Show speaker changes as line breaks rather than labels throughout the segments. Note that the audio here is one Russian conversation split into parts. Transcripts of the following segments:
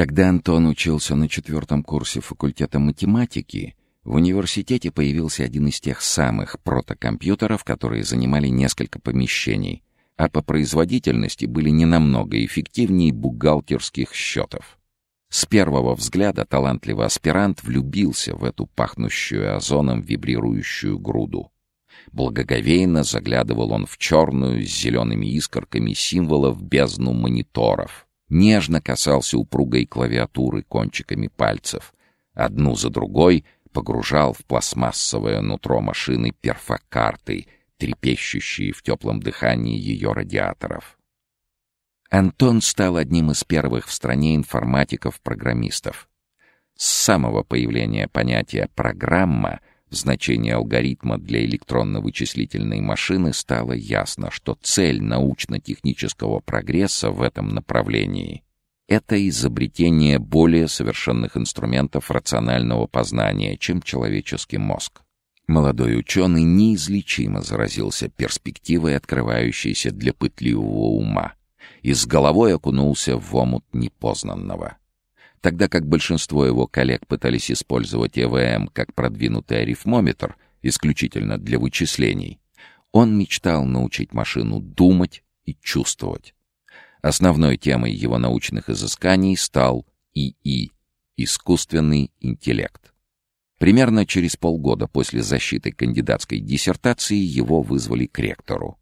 Когда Антон учился на четвертом курсе факультета математики, в университете появился один из тех самых протокомпьютеров, которые занимали несколько помещений, а по производительности были не намного эффективнее бухгалтерских счетов. С первого взгляда талантливый аспирант влюбился в эту пахнущую озоном вибрирующую груду. Благоговейно заглядывал он в черную с зелеными искорками символов бездну мониторов — нежно касался упругой клавиатуры кончиками пальцев. Одну за другой погружал в пластмассовое нутро машины перфокарты, трепещущие в теплом дыхании ее радиаторов. Антон стал одним из первых в стране информатиков-программистов. С самого появления понятия «программа» в значении алгоритма для электронно-вычислительной машины стало ясно, что цель научно-технического прогресса в этом направлении — это изобретение более совершенных инструментов рационального познания, чем человеческий мозг. Молодой ученый неизлечимо заразился перспективой, открывающейся для пытливого ума, и с головой окунулся в омут непознанного. Тогда как большинство его коллег пытались использовать ЭВМ как продвинутый арифмометр исключительно для вычислений, он мечтал научить машину думать и чувствовать. Основной темой его научных изысканий стал ИИ — искусственный интеллект. Примерно через полгода после защиты кандидатской диссертации его вызвали к ректору.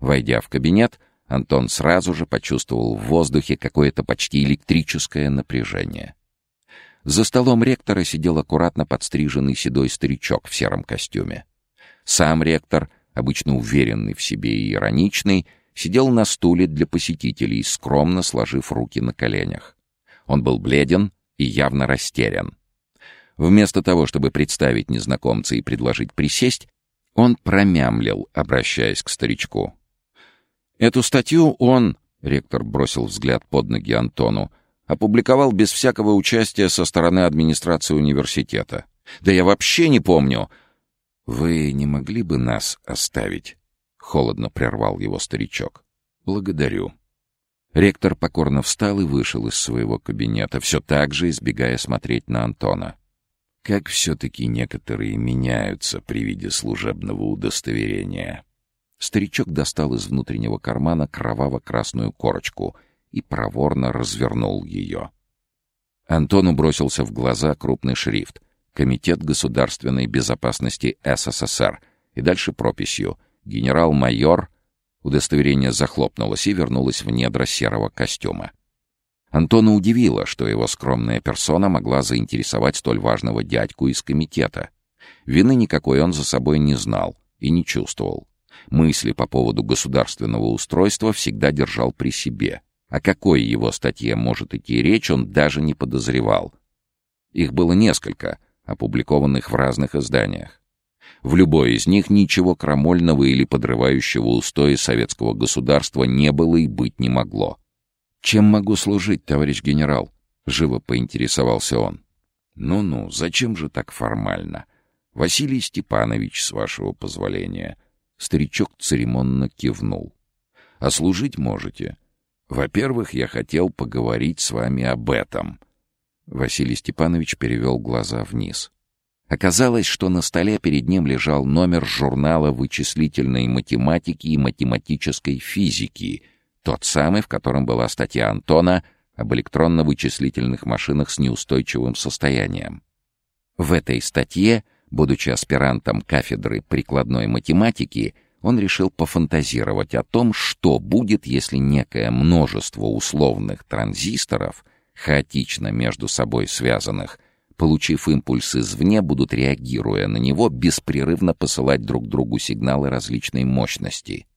Войдя в кабинет, Антон сразу же почувствовал в воздухе какое-то почти электрическое напряжение. За столом ректора сидел аккуратно подстриженный седой старичок в сером костюме. Сам ректор, обычно уверенный в себе и ироничный, сидел на стуле для посетителей, скромно сложив руки на коленях. Он был бледен и явно растерян. Вместо того, чтобы представить незнакомца и предложить присесть, он промямлил, обращаясь к старичку. Эту статью он, ректор бросил взгляд под ноги Антону, опубликовал без всякого участия со стороны администрации университета. Да я вообще не помню. Вы не могли бы нас оставить? Холодно прервал его старичок. Благодарю. Ректор покорно встал и вышел из своего кабинета, все так же избегая смотреть на Антона. Как все-таки некоторые меняются при виде служебного удостоверения. Старичок достал из внутреннего кармана кроваво-красную корочку и проворно развернул ее. Антону бросился в глаза крупный шрифт «Комитет государственной безопасности СССР» и дальше прописью «Генерал-майор». Удостоверение захлопнулось и вернулось в недра серого костюма. Антона удивило, что его скромная персона могла заинтересовать столь важного дядьку из комитета. Вины никакой он за собой не знал и не чувствовал. Мысли по поводу государственного устройства всегда держал при себе. О какой его статье может идти речь, он даже не подозревал. Их было несколько, опубликованных в разных изданиях. В любой из них ничего крамольного или подрывающего устои советского государства не было и быть не могло. «Чем могу служить, товарищ генерал?» — живо поинтересовался он. «Ну-ну, зачем же так формально? Василий Степанович, с вашего позволения». Старичок церемонно кивнул. «А служить можете. Во-первых, я хотел поговорить с вами об этом». Василий Степанович перевел глаза вниз. Оказалось, что на столе перед ним лежал номер журнала вычислительной математики и математической физики, тот самый, в котором была статья Антона об электронно-вычислительных машинах с неустойчивым состоянием. В этой статье Будучи аспирантом кафедры прикладной математики, он решил пофантазировать о том, что будет, если некое множество условных транзисторов, хаотично между собой связанных, получив импульс извне, будут, реагируя на него, беспрерывно посылать друг другу сигналы различной мощности.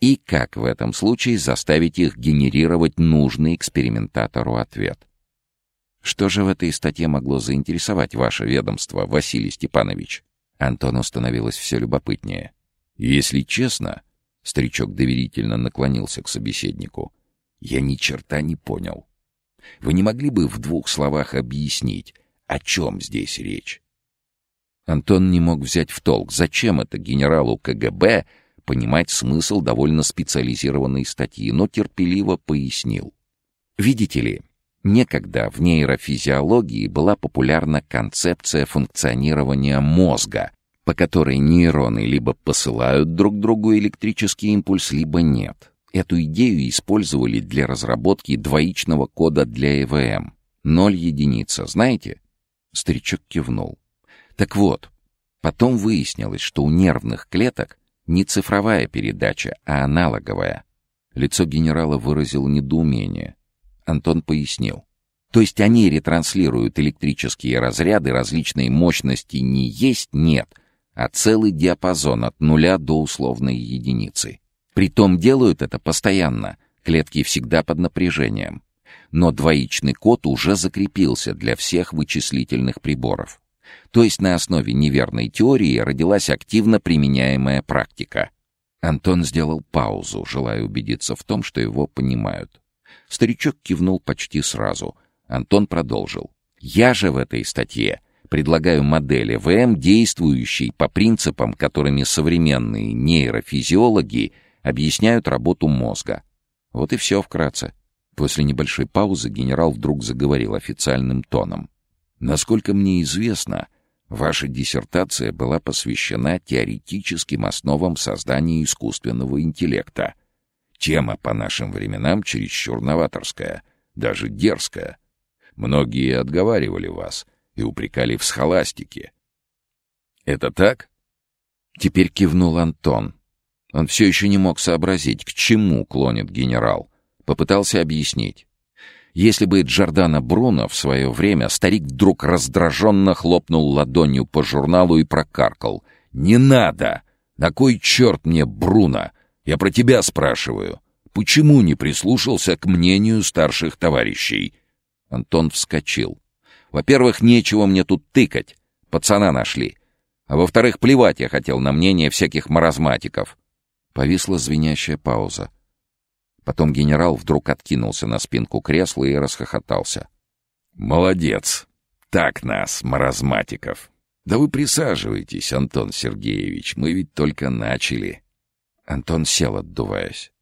И как в этом случае заставить их генерировать нужный экспериментатору ответ. Что же в этой статье могло заинтересовать ваше ведомство, Василий Степанович? Антону становилось все любопытнее. Если честно, старичок доверительно наклонился к собеседнику. Я ни черта не понял. Вы не могли бы в двух словах объяснить, о чем здесь речь? Антон не мог взять в толк, зачем это генералу КГБ понимать смысл довольно специализированной статьи, но терпеливо пояснил. Видите ли, Некогда в нейрофизиологии была популярна концепция функционирования мозга, по которой нейроны либо посылают друг другу электрический импульс, либо нет. Эту идею использовали для разработки двоичного кода для ЭВМ. Ноль единица, знаете? Старичок кивнул. Так вот, потом выяснилось, что у нервных клеток не цифровая передача, а аналоговая. Лицо генерала выразило недоумение. Антон пояснил. То есть они ретранслируют электрические разряды различной мощности не есть нет, а целый диапазон от нуля до условной единицы. Притом делают это постоянно, клетки всегда под напряжением. Но двоичный код уже закрепился для всех вычислительных приборов. То есть на основе неверной теории родилась активно применяемая практика. Антон сделал паузу, желая убедиться в том, что его понимают. Старичок кивнул почти сразу. Антон продолжил. «Я же в этой статье предлагаю модели ВМ, действующей по принципам, которыми современные нейрофизиологи объясняют работу мозга. Вот и все вкратце. После небольшой паузы генерал вдруг заговорил официальным тоном. «Насколько мне известно, ваша диссертация была посвящена теоретическим основам создания искусственного интеллекта. Тема по нашим временам чересчур новаторская, даже дерзкая. Многие отговаривали вас и упрекали в схоластике. Это так?» Теперь кивнул Антон. Он все еще не мог сообразить, к чему клонит генерал. Попытался объяснить. Если бы Джордана Бруно в свое время, старик вдруг раздраженно хлопнул ладонью по журналу и прокаркал. «Не надо! На кой черт мне Бруно? Я про тебя спрашиваю. Почему не прислушался к мнению старших товарищей?» Антон вскочил. «Во-первых, нечего мне тут тыкать. Пацана нашли. А во-вторых, плевать я хотел на мнение всяких маразматиков. Повисла звенящая пауза. Потом генерал вдруг откинулся на спинку кресла и расхохотался. «Молодец! Так нас, маразматиков! Да вы присаживайтесь, Антон Сергеевич, мы ведь только начали!» Антон сел, отдуваясь.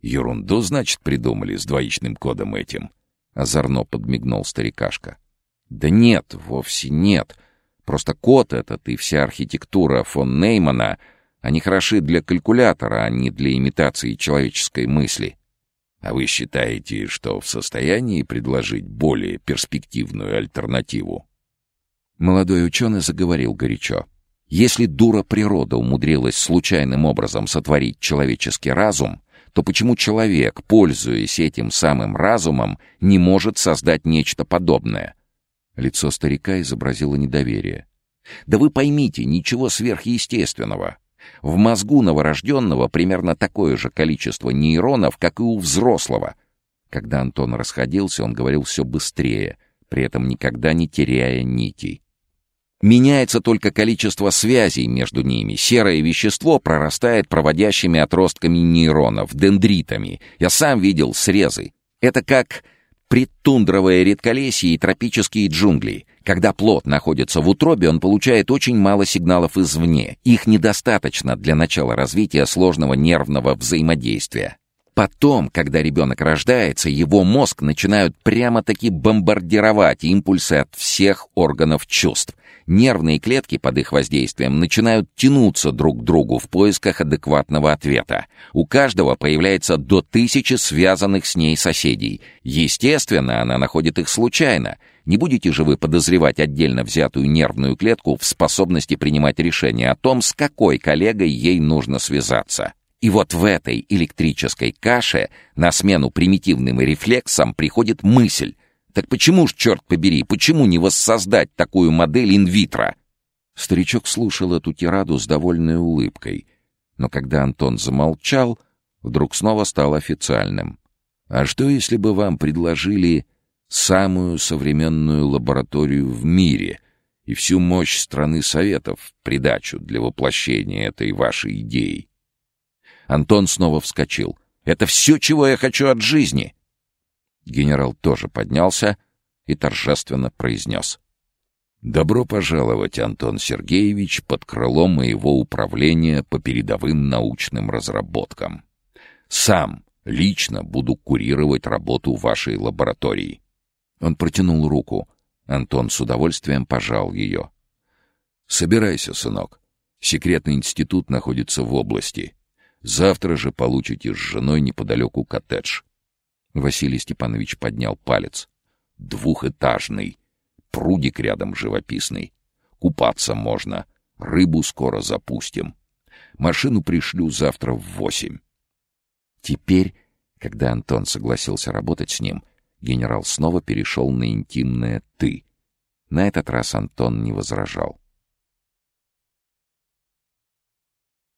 «Ерунду, значит, придумали с двоичным кодом этим?» Озорно подмигнул старикашка. «Да нет, вовсе нет. Просто код этот и вся архитектура фон Неймана они хороши для калькулятора, а не для имитации человеческой мысли. А вы считаете, что в состоянии предложить более перспективную альтернативу? Молодой ученый заговорил горячо. Если дура природа умудрилась случайным образом сотворить человеческий разум, то почему человек, пользуясь этим самым разумом, не может создать нечто подобное? Лицо старика изобразило недоверие. Да вы поймите, ничего сверхъестественного. В мозгу новорожденного примерно такое же количество нейронов, как и у взрослого. Когда Антон расходился, он говорил все быстрее, при этом никогда не теряя нитей. Меняется только количество связей между ними. Серое вещество прорастает проводящими отростками нейронов, дендритами. Я сам видел срезы. Это как предтундровое редколесье и тропические джунгли. Когда плод находится в утробе, он получает очень мало сигналов извне. Их недостаточно для начала развития сложного нервного взаимодействия. Потом, когда ребенок рождается, его мозг начинают прямо-таки бомбардировать импульсы от всех органов чувств. Нервные клетки под их воздействием начинают тянуться друг к другу в поисках адекватного ответа. У каждого появляется до тысячи связанных с ней соседей. Естественно, она находит их случайно. Не будете же вы подозревать отдельно взятую нервную клетку в способности принимать решение о том, с какой коллегой ей нужно связаться. И вот в этой электрической каше на смену примитивным рефлексам приходит мысль. Так почему ж, черт побери, почему не воссоздать такую модель инвитро? Старичок слушал эту тираду с довольной улыбкой. Но когда Антон замолчал, вдруг снова стал официальным. «А что, если бы вам предложили самую современную лабораторию в мире и всю мощь страны Советов в придачу для воплощения этой вашей идеи?» Антон снова вскочил. «Это все, чего я хочу от жизни!» Генерал тоже поднялся и торжественно произнес. «Добро пожаловать, Антон Сергеевич, под крылом моего управления по передовым научным разработкам. Сам Лично буду курировать работу вашей лаборатории». Он протянул руку. Антон с удовольствием пожал ее. «Собирайся, сынок. Секретный институт находится в области. Завтра же получите с женой неподалеку коттедж». Василий Степанович поднял палец. «Двухэтажный. Прудик рядом живописный. Купаться можно. Рыбу скоро запустим. Машину пришлю завтра в восемь». Теперь, когда Антон согласился работать с ним, генерал снова перешел на интимное «ты». На этот раз Антон не возражал.